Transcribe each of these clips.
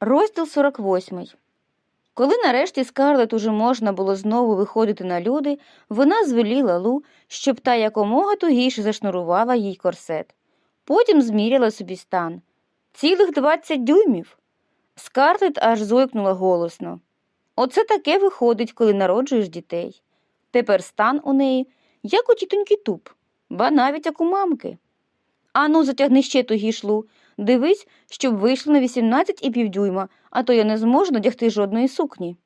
Розділ 48. Коли нарешті Скарлет уже можна було знову виходити на люди, вона звеліла Лу, щоб та якомога тугіше зашнурувала їй корсет. Потім зміряла собі стан. Цілих двадцять дюймів. Скарлет аж зойкнула голосно. Оце таке виходить, коли народжуєш дітей. Тепер стан у неї, як у тітоньки туп, ба навіть як у мамки. Ану, затягни ще тугіш, Лу. Дивись, щоб вийшло на 18 і півдюйма, а то я не зможу надягти жодної сукні.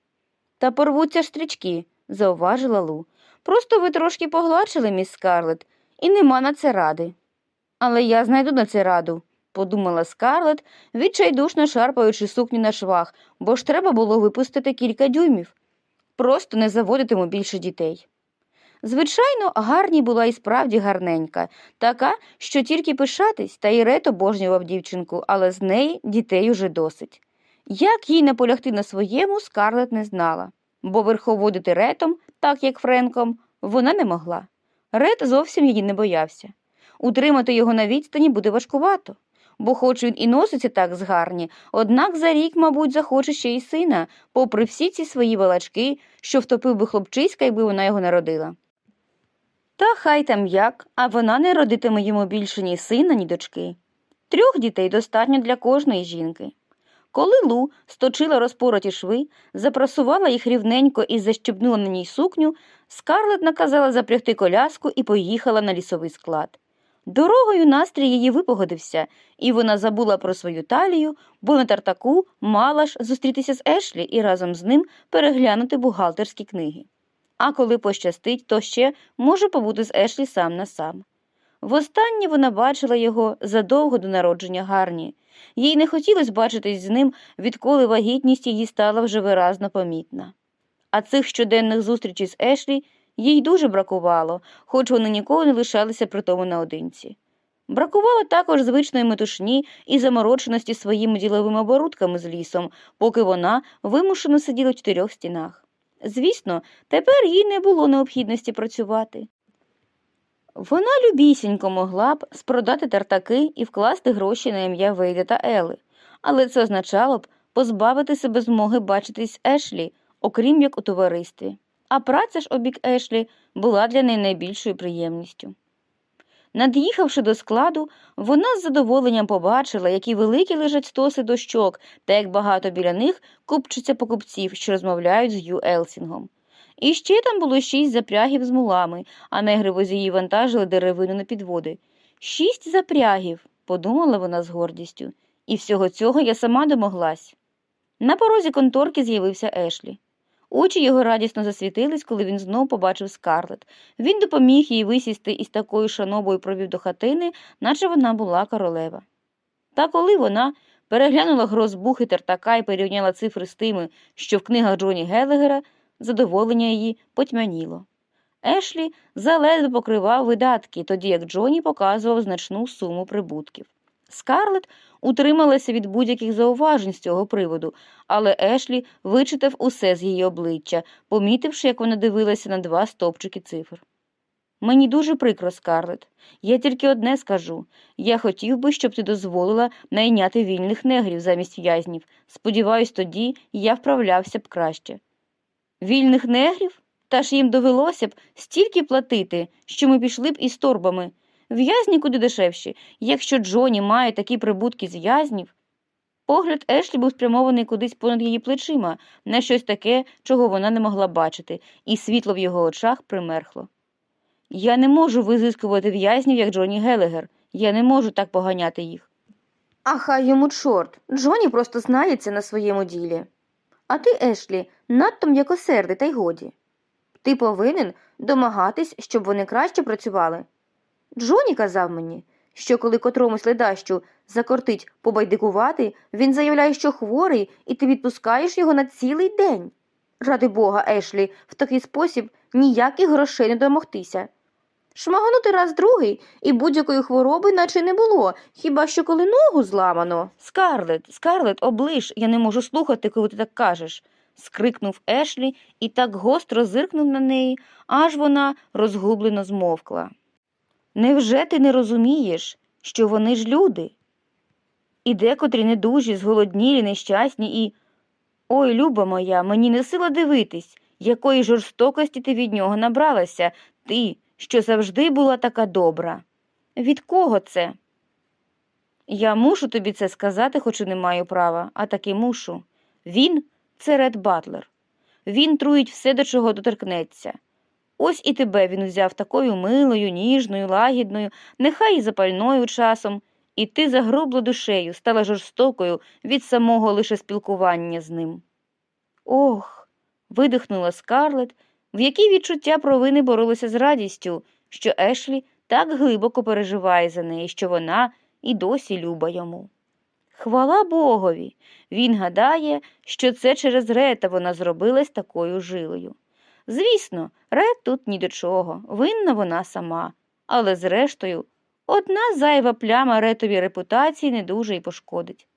Та порвуться стрічки, зауважила Лу. Просто ви трошки погладшили, міс Скарлет, і нема на це ради. Але я знайду на це раду, подумала Скарлет, відчайдушно шарпаючи сукню на швах, бо ж треба було випустити кілька дюймів. Просто не заводитиму більше дітей. Звичайно, Гарні була і справді гарненька, така, що тільки пишатись, та й рет обожнював дівчинку, але з неї дітей уже досить. Як їй наполягти на своєму, Скарлет не знала, бо верховодити ретом, так як Френком, вона не могла. Рет зовсім її не боявся. Утримати його на відстані буде важкувато, бо хоч він і носиться так з гарні, однак за рік, мабуть, захоче ще й сина, попри всі ці свої балачки, що втопив би хлопчиська, якби вона його народила. Та хай там як, а вона не родитиме йому більше ні сина, ні дочки. Трьох дітей достатньо для кожної жінки. Коли Лу сточила розпороті шви, запрасувала їх рівненько і защебнула на ній сукню, Скарлет наказала запрягти коляску і поїхала на лісовий склад. Дорогою настрій її випогодився, і вона забула про свою талію, бо на тартаку мала ж зустрітися з Ешлі і разом з ним переглянути бухгалтерські книги. А коли пощастить, то ще може побути з Ешлі сам на сам. Востаннє вона бачила його задовго до народження Гарні. Їй не хотілося бачитись з ним, відколи вагітність її стала вже виразно помітна. А цих щоденних зустрічей з Ешлі їй дуже бракувало, хоч вони ніколи не лишалися при тому наодинці. Бракувало також звичної метушні і замороченості своїми діловими оборудками з лісом, поки вона вимушено сиділа в чотирьох стінах. Звісно, тепер їй не було необхідності працювати. Вона любісінько могла б спродати тартаки і вкласти гроші на ім'я Вейда та Ели, але це означало б позбавити себе змоги бачитись Ешлі, окрім як у товаристві. А праця ж обік Ешлі була для неї найбільшою приємністю. Над'їхавши до складу, вона з задоволенням побачила, які великі лежать стоси дощок, та як багато біля них купчиться покупців, що розмовляють з Ю Елсінгом. І ще там було шість запрягів з мулами, а негри возії вантажили деревину на підводи. Шість запрягів, подумала вона з гордістю, і всього цього я сама домоглась. На порозі конторки з'явився Ешлі. Очі його радісно засвітились, коли він знов побачив скарлет. Він допоміг їй висісти і з такою шанобою провів до хатини, наче вона була королева. Та коли вона переглянула грозбухи тертака і порівняла цифри з тими, що в книгах Джоні Гелегера, задоволення її потьмяніло. Ешлі заледве покривав видатки, тоді як Джоні показував значну суму прибутків. Скарлет утрималася від будь-яких зауважень з цього приводу, але Ешлі вичитав усе з її обличчя, помітивши, як вона дивилася на два стовпчики цифр. Мені дуже прикро, Скарлет. Я тільки одне скажу я хотів би, щоб ти дозволила найняти вільних негрів замість в'язнів. Сподіваюсь, тоді я вправлявся б краще. Вільних негрів? Та ж їм довелося б стільки платити, що ми пішли б із торбами. В'язні куди дешевші, якщо Джоні має такі прибутки з в'язнів. Погляд Ешлі був спрямований кудись понад її плечима, на щось таке, чого вона не могла бачити, і світло в його очах примерхло. Я не можу визискувати в'язнів, як Джоні Гелегер. Я не можу так поганяти їх. А хай йому чорт. Джоні просто знається на своєму ділі. А ти, Ешлі, надто м'якосердий, та й годі. Ти повинен домагатись, щоб вони краще працювали. Джоні казав мені, що коли котромусь ледащу закортить побайдикувати, він заявляє, що хворий, і ти відпускаєш його на цілий день. Ради бога, Ешлі, в такий спосіб ніяких грошей не домогтися. Шмагонути раз другий і будь-якої хвороби наче не було, хіба що коли ногу зламано. Скарлет, Скарлет, оближ, я не можу слухати, коли ти так кажеш. скрикнув Ешлі і так гостро зиркнув на неї, аж вона розгублено змовкла. Невже ти не розумієш, що вони ж люди? і декотрі недужі, зголоднілі, нещасні і. Ой, люба моя, мені не сила дивитись, якої жорстокості ти від нього набралася, ти, що завжди була така добра. Від кого це? Я мушу тобі це сказати, хоч і не маю права, а таки мушу. Він це Ред Батлер. Він труїть все, до чого доторкнеться. Ось і тебе він взяв такою милою, ніжною, лагідною, нехай і запальною часом, і ти загрубла душею, стала жорстокою від самого лише спілкування з ним. Ох. видихнула Скарлет, в якій відчуття провини боролися з радістю, що Ешлі так глибоко переживає за неї, що вона і досі люба йому. Хвала Богові! Він гадає, що це через Рета вона зробилась такою жилою. Звісно, Рет тут ні до чого, винна вона сама, але зрештою, одна зайва пляма ретовій репутації не дуже й пошкодить.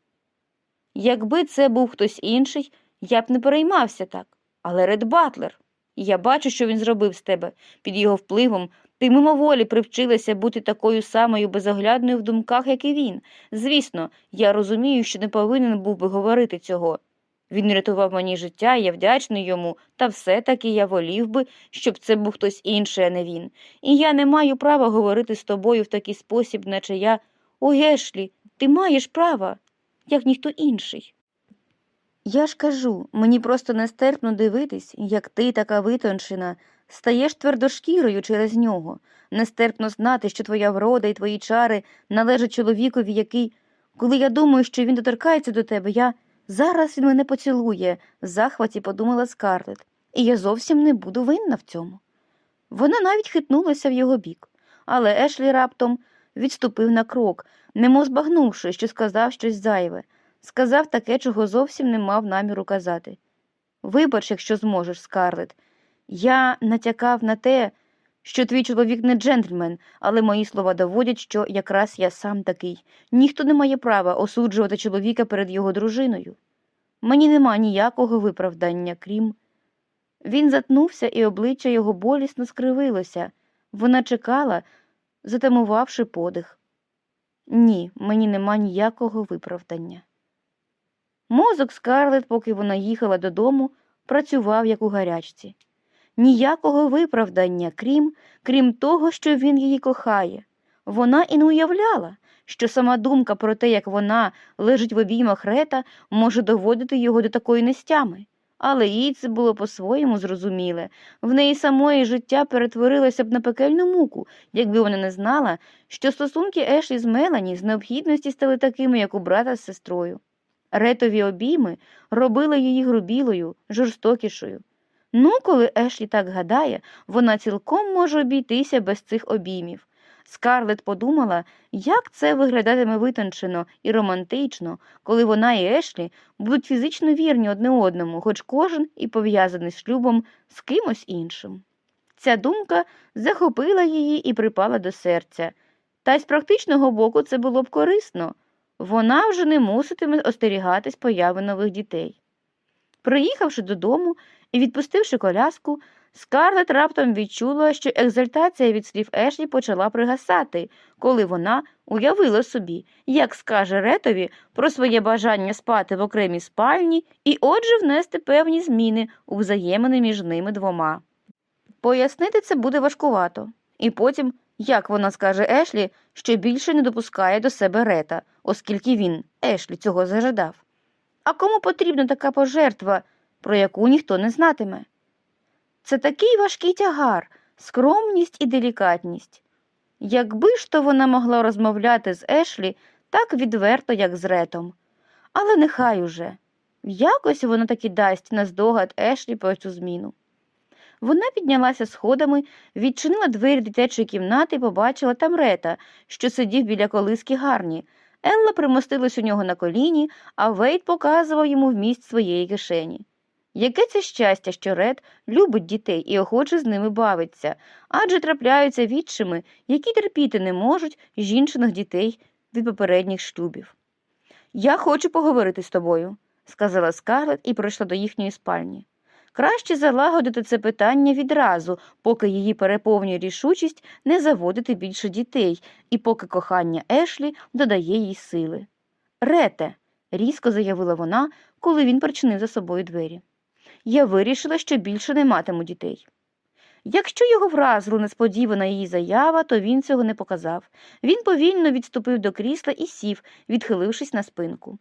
Якби це був хтось інший, я б не переймався так, але Ред Батлер. Я бачу, що він зробив з тебе. Під його впливом ти мимоволі привчилася бути такою самою безоглядною в думках, як і він. Звісно, я розумію, що не повинен був би говорити цього. Він рятував мені життя, я вдячний йому, та все-таки я волів би, щоб це був хтось інший, а не він. І я не маю права говорити з тобою в такий спосіб, наче я. О, Гешлі, ти маєш право, як ніхто інший. Я ж кажу, мені просто нестерпно дивитись, як ти, така витончена, стаєш твердошкірою через нього, нестерпно знати, що твоя врода і твої чари належать чоловікові, який, коли я думаю, що він доторкається до тебе, я зараз він мене поцілує, в захваті подумала Скарлет, і я зовсім не буду винна в цьому. Вона навіть хитнулася в його бік, але Ешлі раптом відступив на крок, немов збагнувши, що сказав щось зайве сказав таке, чого зовсім не мав наміру казати. Вибач, якщо зможеш, Скарлет. Я натякав на те, що твій чоловік не джентльмен, але мої слова доводять, що якраз я сам такий. Ніхто не має права осуджувати чоловіка перед його дружиною. Мені нема ніякого виправдання, крім. Він затнувся, і обличчя його болісно скривилося. Вона чекала, затамувавши подих. Ні, мені нема ніякого виправдання. Мозок Скарлет, поки вона їхала додому, працював як у гарячці. Ніякого виправдання, крім крім того, що він її кохає. Вона і не уявляла, що сама думка про те, як вона лежить в обіймах рета, може доводити його до такої нестями. Але їй це було по-своєму зрозуміле. В неї самої життя перетворилося б на пекельну муку, якби вона не знала, що стосунки Ешлі з Мелані з необхідності стали такими, як у брата з сестрою. Ретові обійми робили її грубілою, жорстокішою. Ну, коли Ешлі так гадає, вона цілком може обійтися без цих обіймів. Скарлет подумала, як це виглядатиме витончено і романтично, коли вона і Ешлі будуть фізично вірні одне одному, хоч кожен і пов'язаний шлюбом з кимось іншим. Ця думка захопила її і припала до серця. Та й з практичного боку це було б корисно вона вже не муситиме остерігатись появи нових дітей. Приїхавши додому і відпустивши коляску, Скарлет раптом відчула, що екзальтація від слів Ешлі почала пригасати, коли вона уявила собі, як скаже Ретові про своє бажання спати в окремій спальні і отже внести певні зміни у взаємини між ними двома. Пояснити це буде важкувато, і потім як вона скаже Ешлі, що більше не допускає до себе рета, оскільки він, Ешлі, цього зажадав? А кому потрібна така пожертва, про яку ніхто не знатиме? Це такий важкий тягар, скромність і делікатність. Якби ж то вона могла розмовляти з Ешлі так відверто, як з ретом. Але нехай уже. Якось вона таки дасть наздогад Ешлі про цю зміну. Вона піднялася сходами, відчинила двері дитячої кімнати і побачила там рета, що сидів біля колиски гарні. Елла примостилась у нього на коліні, а Вейт показував йому вміст своєї кишені. Яке це щастя, що Ред любить дітей і охоче з ними бавиться, адже трапляються відчими, які терпіти не можуть жінчиних дітей від попередніх шлюбів. Я хочу поговорити з тобою, сказала Скарлет і прийшла до їхньої спальні. Краще залагодити це питання відразу, поки її переповнює рішучість не заводити більше дітей, і поки кохання Ешлі додає їй сили. Рете, різко заявила вона, коли він причинив за собою двері. Я вирішила, що більше не матиму дітей. Якщо його вразила несподівана її заява, то він цього не показав. Він повільно відступив до крісла і сів, відхилившись на спинку.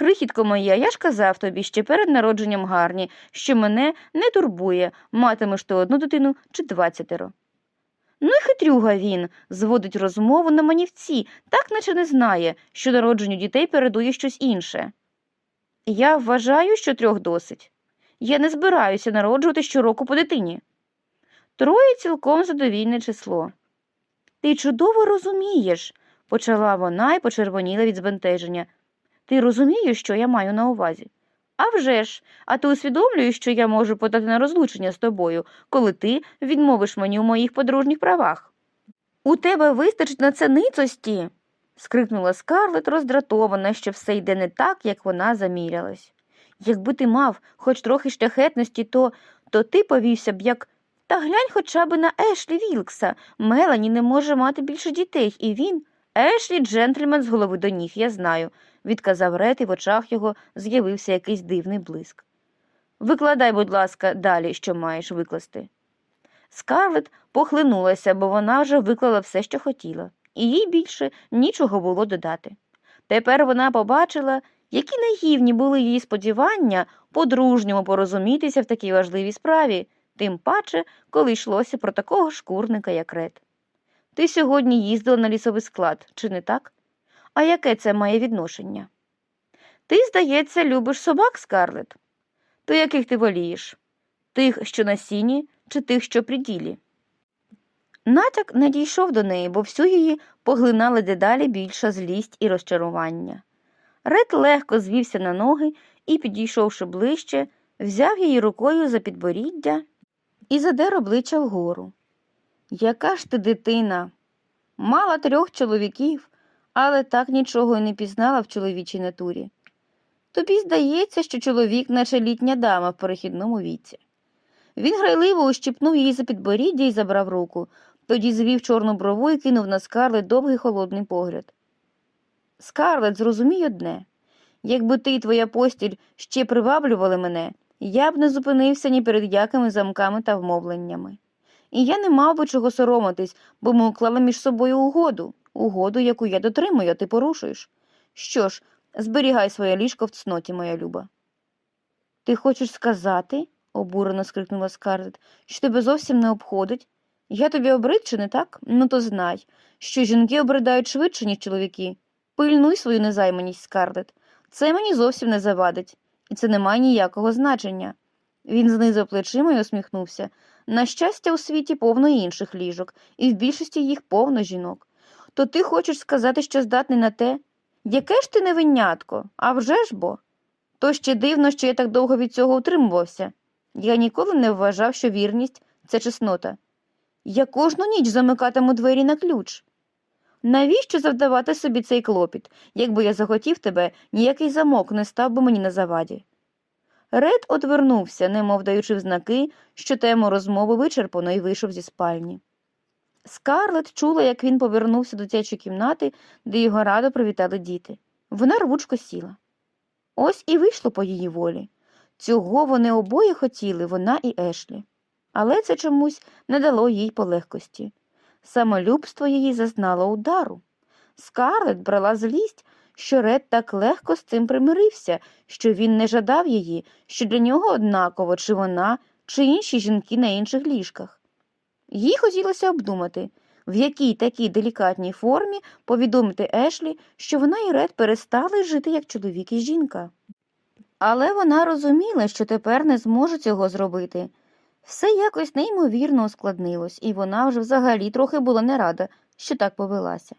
Крихітко моя, я ж казав тобі ще перед народженням гарні, що мене не турбує, матимеш ти одну дитину чи двадцятеро. Ну і хитрюга він, зводить розмову на манівці, так наче не знає, що народженню дітей передує щось інше. Я вважаю, що трьох досить. Я не збираюся народжувати щороку по дитині. Троє цілком задовільне число. Ти чудово розумієш, почала вона і почервоніла від збентеження. Ти розумієш, що я маю на увазі? «А вже ж, а ти усвідомлюєш, що я можу подати на розлучення з тобою, коли ти відмовиш мені у моїх подружніх правах. У тебе вистачить на це ницості. скрикнула Скарлет, роздратована, що все йде не так, як вона замірялась. Якби ти мав хоч трохи шляхетності, то, то ти повівся б як. Та глянь хоча б на Ешлі Вілкса. Мелані не може мати більше дітей, і він. Ешлі джентльмен з голови до ніг, я знаю, відказав Рет, і в очах його з'явився якийсь дивний блиск. Викладай, будь ласка, далі, що маєш викласти. Скарлет похлинулася, бо вона вже виклала все, що хотіла, і їй більше нічого було додати. Тепер вона побачила, які наївні були її сподівання по-дружньому порозумітися в такій важливій справі, тим паче, коли йшлося про такого шкурника, як Ред. Ти сьогодні їздила на лісовий склад, чи не так? А яке це має відношення? Ти, здається, любиш собак, Скарлет? То яких ти волієш? Тих, що на сіні, чи тих, що при ділі? Натяк не дійшов до неї, бо всю її поглинала дедалі більша злість і розчарування. Ред легко звівся на ноги і, підійшовши ближче, взяв її рукою за підборіддя і задер обличчя вгору. Яка ж ти дитина? Мала трьох чоловіків, але так нічого й не пізнала в чоловічій натурі. Тобі здається, що чоловік, наче літня дама в перехідному віці. Він грайливо ущипнув її за підборіддя і забрав руку, тоді звів чорну брову і кинув на скарлет довгий холодний погляд. Скарлет, зрозумій одне якби ти і твоя постіль ще приваблювали мене, я б не зупинився ні перед якими замками та вмовленнями. І я не мав би чого соромитись, бо ми уклали між собою угоду, угоду, яку я дотримую, а ти порушуєш. Що ж, зберігай своє ліжко в цноті, моя люба. Ти хочеш сказати, обурено скрикнула Скарлет, що тебе зовсім не обходить. Я тобі обрид, чи не так? Ну, то знай, що жінки обридають швидше, ніж чоловіки. Пильнуй свою незайманість, Скарлет. Це мені зовсім не завадить, і це не має ніякого значення. Він знизив плечима і усміхнувся. На щастя, у світі повно інших ліжок, і в більшості їх повно жінок. То ти хочеш сказати, що здатний на те? Яке ж ти невинятко? А вже ж бо? То ще дивно, що я так довго від цього утримувався. Я ніколи не вважав, що вірність це чеснота. Я кожну ніч замикатиму двері на ключ. Навіщо завдавати собі цей клопіт? Якби я захотів тебе, ніякий замок не став би мені на заваді. Ред одвернувся, немов даючи взнаки, що тему розмови вичерпано і вийшов зі спальні. Скарлет чула, як він повернувся до дитячої кімнати, де його радо привітали діти. Вона рвучко сіла. Ось і вийшло по її волі. Цього вони обоє хотіли, вона і Ешлі. Але це чомусь не дало їй полегкості. Самолюбство її зазнало удару. Скарлет брала злість, що Ред так легко з цим примирився, що він не жадав її, що для нього однаково, чи вона, чи інші жінки на інших ліжках. Їй хотілося обдумати, в якій такій делікатній формі повідомити Ешлі, що вона і Ред перестали жити як чоловік і жінка. Але вона розуміла, що тепер не зможе цього зробити. Все якось неймовірно ускладнилось, і вона вже взагалі трохи була не рада, що так повелася.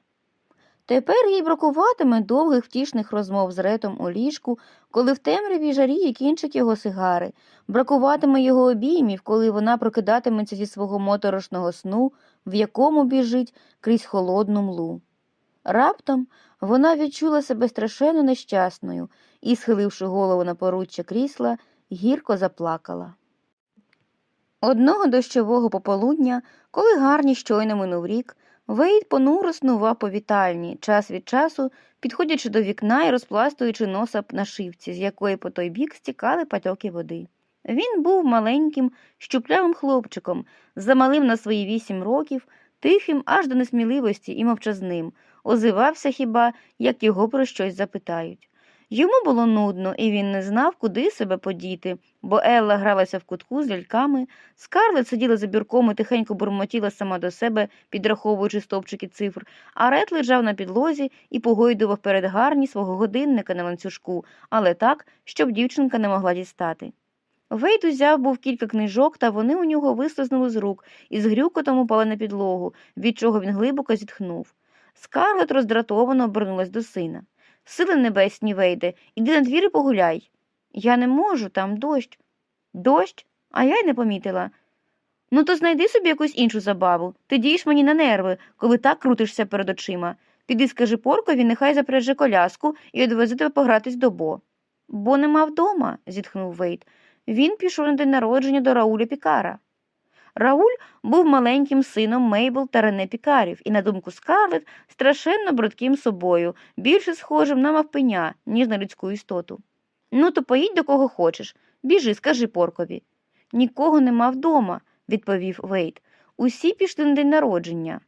Тепер їй бракуватиме довгих втішних розмов з Ретом у ліжку, коли в темряві жаріє кінчить його сигари, бракуватиме його обіймів, коли вона прокидатиметься зі свого моторошного сну, в якому біжить крізь холодну млу. Раптом вона відчула себе страшенно нещасною і, схиливши голову на поруччя крісла, гірко заплакала. Одного дощового пополудня, коли гарні щойно минув рік, Вейд понуро снував по вітальні, час від часу підходячи до вікна і розпластуючи носа на шивці, з якої по той бік стікали патьоки води. Він був маленьким, щуплявим хлопчиком, замалим на свої вісім років, тихим аж до несміливості і мовчазним, озивався хіба, як його про щось запитають. Йому було нудно, і він не знав, куди себе подіти, бо Елла гралася в кутку з ляльками, Скарлет сиділа за бюрком і тихенько бурмотіла сама до себе, підраховуючи стовпчики цифр, а Рет лежав на підлозі і погойдував перед гарні свого годинника на ланцюжку, але так, щоб дівчинка не могла дістати. Вейт узяв був кілька книжок, та вони у нього вислизнули з рук і з грюкотом упали на підлогу, від чого він глибоко зітхнув. Скарлет роздратовано обернулась до сина. Сили небесні, Вейде, іди на двір і погуляй. Я не можу, там дощ. Дощ? А я й не помітила. Ну, то знайди собі якусь іншу забаву. Ти дієш мені на нерви, коли так крутишся перед очима. Піди скажи поркові, нехай запряже коляску і одвезе тебе погратись до Бо. Бо нема вдома, зітхнув Вейт. Він пішов на день народження до Рауля Пікара. Рауль був маленьким сином Мейбл та Рене Пікарів і, на думку Скарлет, страшенно брудким собою, більше схожим на мавпеня, ніж на людську істоту. Ну, то поїдь до кого хочеш. Біжи, скажи поркові. Нікого нема вдома, відповів Вейт. Усі пішли на день народження.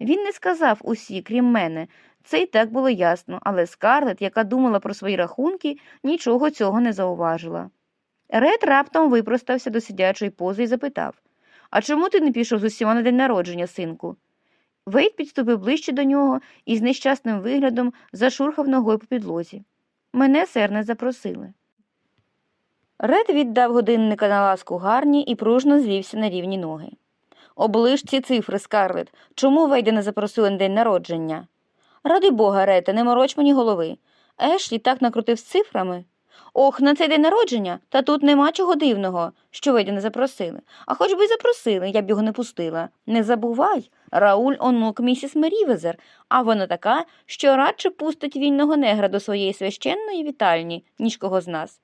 Він не сказав усі, крім мене. Це й так було ясно, але Скарлет, яка думала про свої рахунки, нічого цього не зауважила. Ред раптом випростався до сидячої пози і запитав А чому ти не пішов з усіма на день народження, синку? Вейт підступив ближче до нього і з нещасним виглядом зашурхав ногою по підлозі. Мене сер не запросили. Ред віддав годинника на ласку гарні і пружно звівся на рівні ноги. Оближ ці цифри, Скарлет. Чому Вейда не запросили на день народження? Ради бога, Рете, не мороч мені голови. Ешлі так накрутив з цифрами. Ох, на цей день народження, та тут нема чого дивного, що Вейда не запросили. А хоч би й запросили, я б його не пустила. Не забувай, Рауль онук місіс Мерівезер, а вона така, що радше пустить вільного негра до своєї священної вітальні, ніж кого з нас.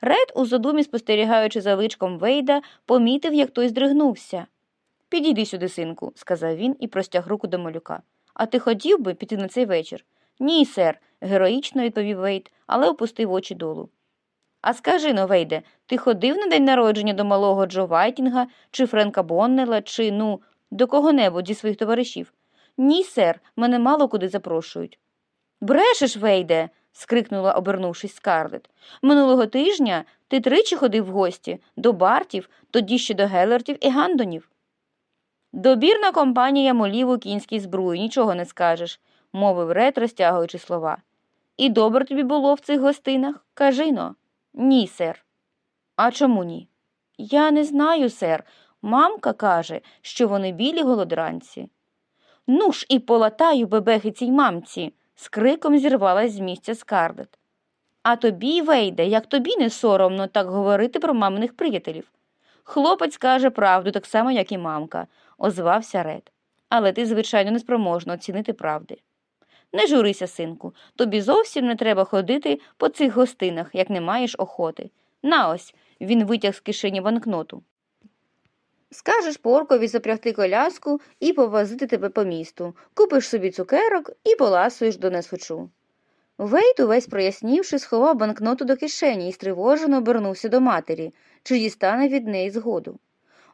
Ред, у задумі, спостерігаючи за личком Вейда, помітив, як той здригнувся. Підійди сюди, синку, сказав він і простяг руку до малюка. А ти хотів би піти на цей вечір? Ні, сер, героїчно відповів Вейд, але опустив очі долу. А скажи но, Вейде, ти ходив на день народження до малого Джо Вайтінга, чи Френка Боннела, чи, ну, до кого-небудь зі своїх товаришів? Ні, сер, мене мало куди запрошують. Брешеш, Вейде. скрикнула, обернувшись Скарлет. Минулого тижня ти тричі ходив в гості до Бартів, тоді ще до Гелертів і Гандонів. Добірна компанія молів у кінській збруї, нічого не скажеш, мовив Ред, розтягуючи слова. І добре тобі було в цих гостинах? Кажи но. Ні, сер. А чому ні? Я не знаю, сер. Мамка каже, що вони білі голодранці. Ну ж і полатаю бебехи цій мамці, з криком зірвалась з місця Скарлет. А тобі, Вейде, як тобі не соромно так говорити про маминих приятелів. Хлопець каже правду так само, як і мамка, озвався Ред. Але ти, звичайно, неспроможна оцінити правди. Не журися, синку, тобі зовсім не треба ходити по цих гостинах, як не маєш охоти. На ось, він витяг з кишені банкноту. Скажеш поркові запрягти коляску і повозити тебе по місту, купиш собі цукерок і поласуєш до несхочу. Вейт, увесь прояснівши, сховав банкноту до кишені і стривожено обернувся до матері, чи дістане від неї згоду.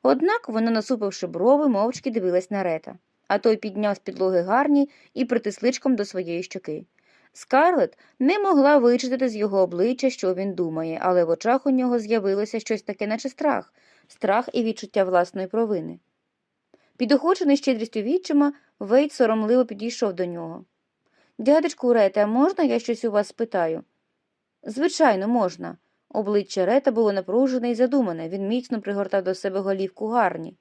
Однак вона, насупивши брови, мовчки дивилась на рета, а той підняв з підлоги гарні і притис личком до своєї щоки. Скарлет не могла вичитати з його обличчя, що він думає, але в очах у нього з'явилося щось таке, наче страх, страх і відчуття власної провини. Підохочений щедрістю відчима, Вейт соромливо підійшов до нього. Дядечку Рете, а можна я щось у вас спитаю? Звичайно, можна. Обличчя Рета було напружене і задумане, він міцно пригортав до себе голівку гарні.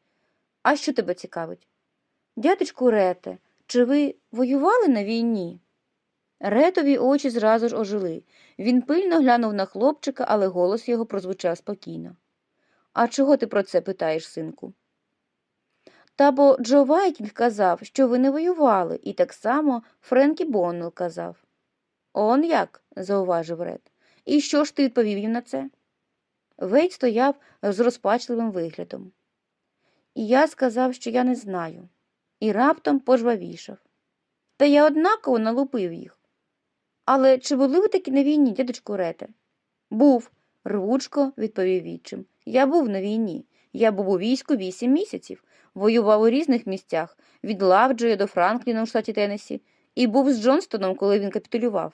А що тебе цікавить? Дядечку Рете, чи ви воювали на війні? Ретові очі зразу ж ожили. Він пильно глянув на хлопчика, але голос його прозвучав спокійно. А чого ти про це питаєш, синку? Та бо Джо Вайтінг казав, що ви не воювали, і так само Френкі Боннел казав. Он як? зауважив Ред. І що ж ти відповів їм на це? Вейт стояв з розпачливим виглядом. І я сказав, що я не знаю. І раптом пожвавішав. Та я однаково налупив їх. Але чи були ви таки на війні, дядечку Рете? Був, рвучко відповів відчим. Я був на війні. Я був у війську вісім місяців, воював у різних місцях, від Лавджоя до Франкліна у штаті Теннессі, і був з Джонстоном, коли він капітулював.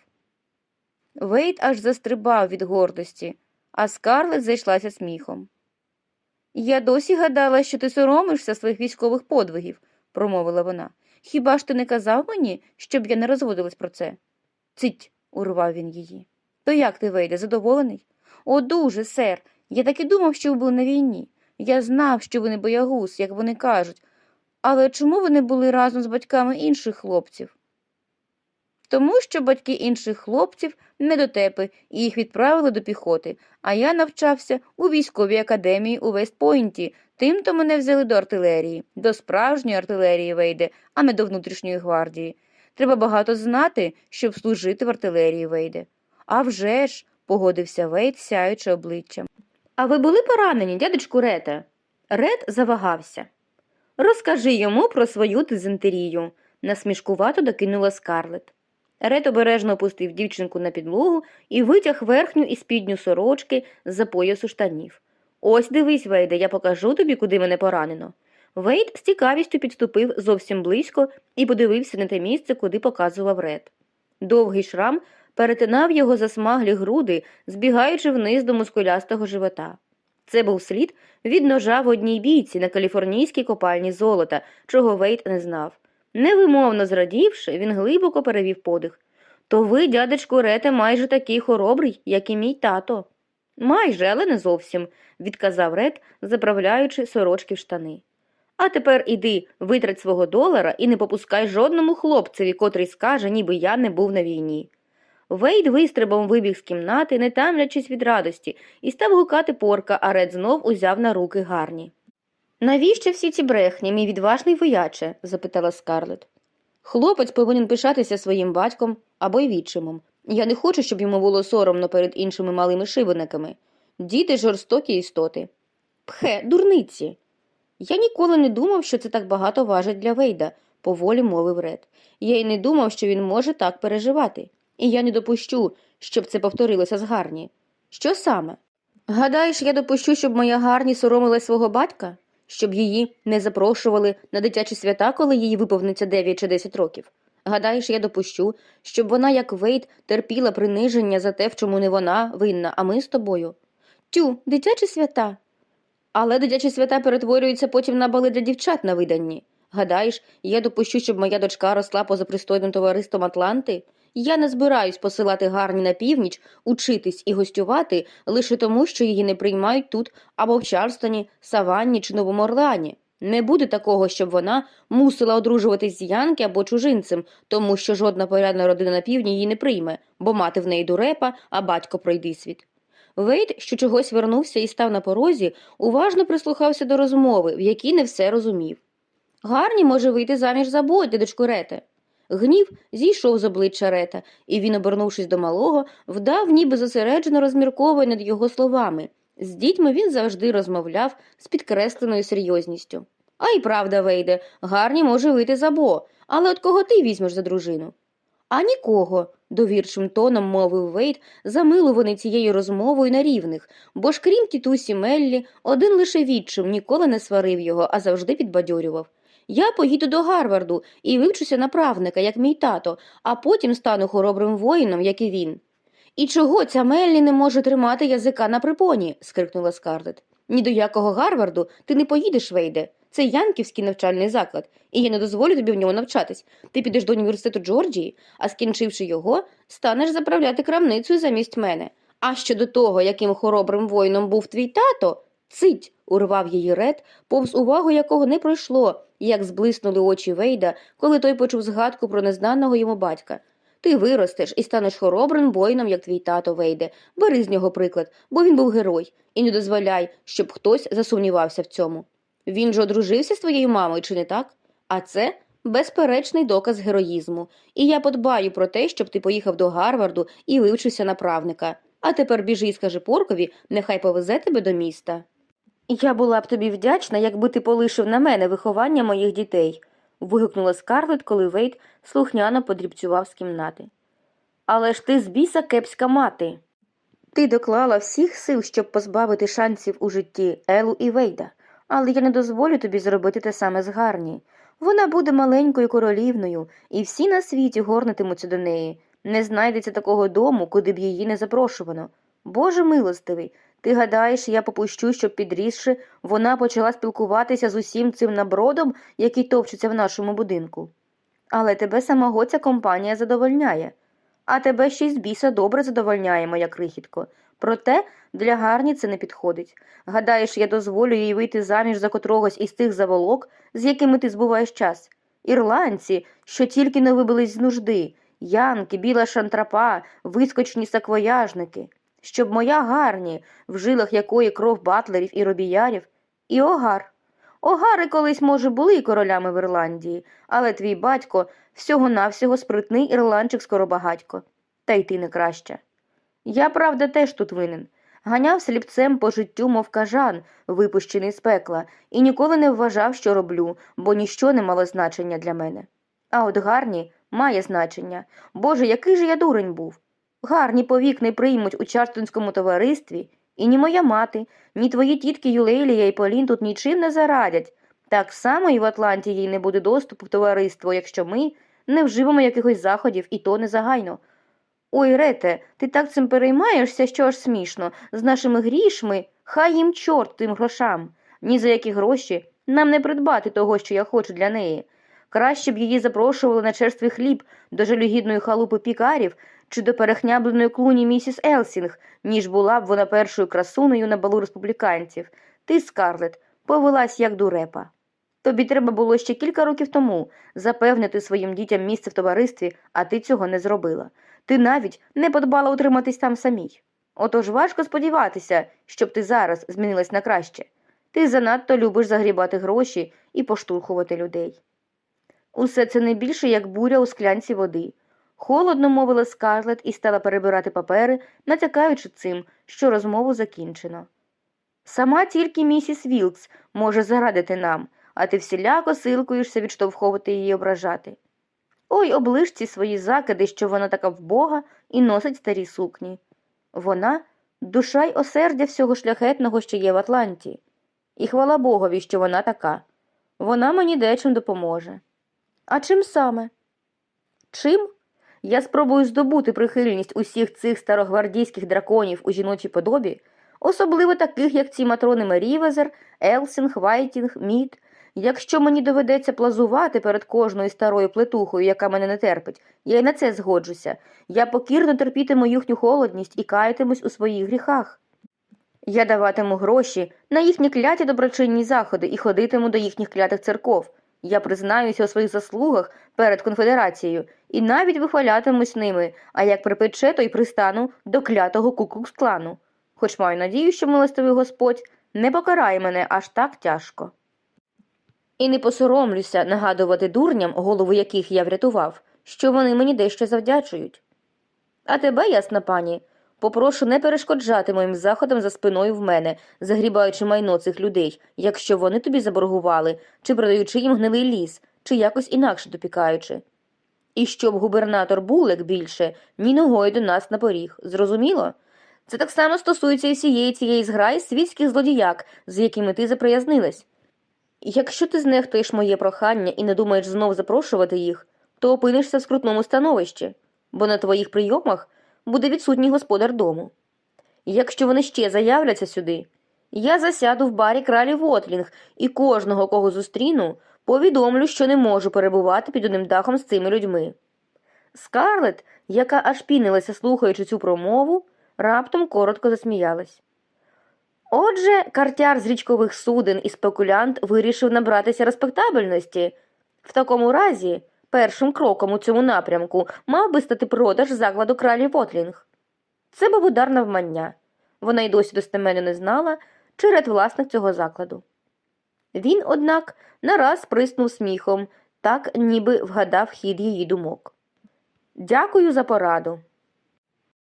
Вейт аж застрибав від гордості, а Скарлет зайшлася сміхом. Я досі гадала, що ти соромишся своїх військових подвигів, промовила вона. Хіба ж ти не казав мені, щоб я не розводилась про це? Цить, урвав він її. То як ти, вийде, задоволений? О, дуже, сер. Я так і думав, що ви були на війні. Я знав, що ви не боягуз, як вони кажуть. Але чому ви не були разом з батьками інших хлопців? Тому що батьки інших хлопців недотепи і їх відправили до піхоти, а я навчався у військовій академії у Вестпойнті. Тим-то мене взяли до артилерії, до справжньої артилерії вийде, а не до внутрішньої гвардії. Треба багато знати, щоб служити в артилерії вийде. А вже ж, погодився Вейд, сяючи обличчям. А ви були поранені, дядечку Рете? Ред завагався. Розкажи йому про свою дизентерію, насмішкувато докинула скарлет. Ред обережно опустив дівчинку на підлогу і витяг верхню і спідню сорочки з-за поясу штанів. Ось дивись, Вейде, я покажу тобі, куди мене поранено. Вейд з цікавістю підступив зовсім близько і подивився на те місце, куди показував Ред. Довгий шрам перетинав його засмаглі груди, збігаючи вниз до мускулястого живота. Це був слід від ножа в одній бійці на каліфорнійській копальні золота, чого Вейт не знав. Невимовно зрадівши, він глибоко перевів подих. То ви, дядечку Рете, майже такий хоробрий, як і мій тато. Майже, але не зовсім, відказав Ред, заправляючи сорочки в штани. А тепер іди, витрать свого долара і не попускай жодному хлопцеві, котрий скаже, ніби я не був на війні. Вейд вистрибом вибіг з кімнати, не тамлячись від радості, і став гукати порка, а Ред знов узяв на руки гарні. Навіщо всі ці брехні, мій відважний вояче? запитала Скарлет. Хлопець повинен пишатися своїм батьком або й відчимом. Я не хочу, щоб йому було соромно перед іншими малими шибениками. Діти жорстокі істоти. Пхе, дурниці. Я ніколи не думав, що це так багато важить для Вейда, поволі мовив Ред. Я й не думав, що він може так переживати. І я не допущу, щоб це повторилося з Гарні. Що саме? Гадаєш, я допущу, щоб моя Гарні соромила свого батька? Щоб її не запрошували на дитячі свята, коли їй виповниться 9 чи 10 років? Гадаєш, я допущу, щоб вона, як Вейд, терпіла приниження за те, в чому не вона винна, а ми з тобою? Тю, дитячі свята. Але дитячі свята перетворюються потім на бали для дівчат на виданні. Гадаєш, я допущу, щоб моя дочка росла поза пристойним товариством Атланти? Я не збираюсь посилати гарні на північ, учитись і гостювати лише тому, що її не приймають тут або в Чарстоні, Саванні чи Новому Орлеані. Не буде такого, щоб вона мусила одружуватись з Янки або чужинцем, тому що жодна порядна родина на півдні її не прийме, бо мати в неї дурепа, а батько пройди світ. Вейд, що чогось вернувся і став на порозі, уважно прислухався до розмови, в якій не все розумів. Гарні може вийти заміж за Бо, дядечку Рете. Гнів зійшов з обличчя Рета, і він, обернувшись до малого, вдав, ніби зосереджено розмірковує над його словами. З дітьми він завжди розмовляв з підкресленою серйозністю. А й правда, Вейде, гарні може вийти за Бо, але от кого ти візьмеш за дружину? А нікого, довірчим тоном мовив Вейд, замилуваний цією розмовою на рівних, бо ж крім тітусі Меллі, один лише відчим ніколи не сварив його, а завжди підбадьорював. Я поїду до Гарварду і вивчуся на правника, як мій тато, а потім стану хоробрим воїном, як і він. І чого ця Меллі не може тримати язика на припоні? скрикнула Скарлет. Ні до якого Гарварду ти не поїдеш, Вейде. Це Янківський навчальний заклад, і я не дозволю тобі в ньому навчатись. Ти підеш до університету Джорджії, а скінчивши його, станеш заправляти крамницею замість мене. А щодо того, яким хоробрим воїном був твій тато, цить, урвав її ред, повз увагу якого не пройшло, як зблиснули очі Вейда, коли той почув згадку про незнаного йому батька. Ти виростеш і станеш хоробрим воїном, як твій тато Вейде. Бери з нього приклад, бо він був герой, і не дозволяй, щоб хтось засумнівався в цьому. Він же одружився з твоєю мамою, чи не так? А це безперечний доказ героїзму. І я подбаю про те, щоб ти поїхав до Гарварду і вивчився на правника. А тепер біжи і скажи Поркові, нехай повезе тебе до міста. Я була б тобі вдячна, якби ти полишив на мене виховання моїх дітей, вигукнула Скарлет, коли Вейт слухняно подрібцював з кімнати. Але ж ти з біса кепська мати. Ти доклала всіх сил, щоб позбавити шансів у житті Елу і Вейда, але я не дозволю тобі зробити те саме з Гарні. Вона буде маленькою королівною, і всі на світі горнитимуться до неї. Не знайдеться такого дому, куди б її не запрошувано. Боже милостивий, ти гадаєш, я попущу, щоб підрісши, вона почала спілкуватися з усім цим набродом, який товчиться в нашому будинку. Але тебе самого ця компанія задовольняє, а тебе ще й з біса добре задовольняє, моя крихітко. Проте для гарні це не підходить. Гадаєш, я дозволю їй вийти заміж за котрогось із тих заволок, з якими ти збуваєш час. Ірландці, що тільки не вибились з нужди, янки, біла шантрапа, вискочні саквояжники, щоб моя гарні, в жилах якої кров батлерів і робіярів, і огар. Огари колись, може, були й королями в Ірландії, але твій батько всього-навсього спритний ірландчик скоробагатько. Та й ти не краще. Я, правда, теж тут винен. Ганяв сліпцем по життю, мов кажан, випущений з пекла, і ніколи не вважав, що роблю, бо ніщо не мало значення для мене. А от гарні має значення. Боже, який же я дурень був. Гарні повік не приймуть у Чарстонському товаристві, і ні моя мати, ні твої тітки Юлейлія і Полін тут нічим не зарадять. Так само і в Атланті їй не буде доступу в товариство, якщо ми не вживемо якихось заходів, і то незагайно. Ой, Рете, ти так цим переймаєшся, що аж смішно. З нашими грішми хай їм чорт тим грошам. Ні за які гроші нам не придбати того, що я хочу для неї. Краще б її запрошували на черствий хліб до жалюгідної халупи пікарів чи до перехнябленої клуні місіс Елсінг, ніж була б вона першою красунею на балу республіканців. Ти, Скарлет, повелась як дурепа. Тобі треба було ще кілька років тому запевнити своїм дітям місце в товаристві, а ти цього не зробила. Ти навіть не подбала утриматись там самій. Отож важко сподіватися, щоб ти зараз змінилась на краще. Ти занадто любиш загрібати гроші і поштурхувати людей. Усе це не більше, як буря у склянці води. Холодно мовила Скарлет і стала перебирати папери, натякаючи цим, що розмову закінчено. Сама тільки місіс Вілкс може зарадити нам, а ти всіляко силкуєшся відштовховувати її ображати. Ой, оближ ці свої закиди, що вона така вбога і носить старі сукні. Вона душа й осердя всього шляхетного, що є в Атланті. І хвала Богові, що вона така. Вона мені дечим допоможе. А чим саме? Чим? Я спробую здобути прихильність усіх цих старогвардійських драконів у жіночій подобі, особливо таких, як ці матрони Мерівезер, Елсінг, Вайтінг, Мід. Якщо мені доведеться плазувати перед кожною старою плетухою, яка мене не терпить, я й на це згоджуся. Я покірно терпітиму їхню холодність і каятимусь у своїх гріхах. Я даватиму гроші на їхні кляті доброчинні заходи і ходитиму до їхніх клятих церков. Я признаюся у своїх заслугах перед конфедерацією і навіть вихвалятимусь ними, а як припече, то й пристану до клятого куклукс-клану. Хоч маю надію, що милостивий Господь не покарає мене аж так тяжко. І не посоромлюся нагадувати дурням, голову яких я врятував, що вони мені дещо завдячують. А тебе, ясна пані, попрошу не перешкоджати моїм заходам за спиною в мене, загрібаючи майно цих людей, якщо вони тобі заборгували, чи продаючи їм гнилий ліс, чи якось інакше допікаючи. І щоб губернатор Булек більше ні ногою до нас на поріг. Зрозуміло? Це так само стосується і всієї цієї зграї світських злодіяк, з якими ти заприязнилась. Якщо ти знехтуєш моє прохання і не думаєш знов запрошувати їх, то опинишся в скрутному становищі, бо на твоїх прийомах буде відсутній господар дому. Якщо вони ще заявляться сюди, я засяду в барі кралі Вотлінг і кожного, кого зустріну, повідомлю, що не можу перебувати під одним дахом з цими людьми. Скарлет, яка аж пінилася, слухаючи цю промову, раптом коротко засміялась. Отже, картяр з річкових суден і спекулянт вирішив набратися респектабельності. В такому разі, першим кроком у цьому напрямку мав би стати продаж закладу кралі Вотлінг. Це був удар навмання. Вона й досі достеменно не знала, чи ред власник цього закладу. Він, однак, нараз приснув сміхом, так ніби вгадав хід її думок. Дякую за пораду.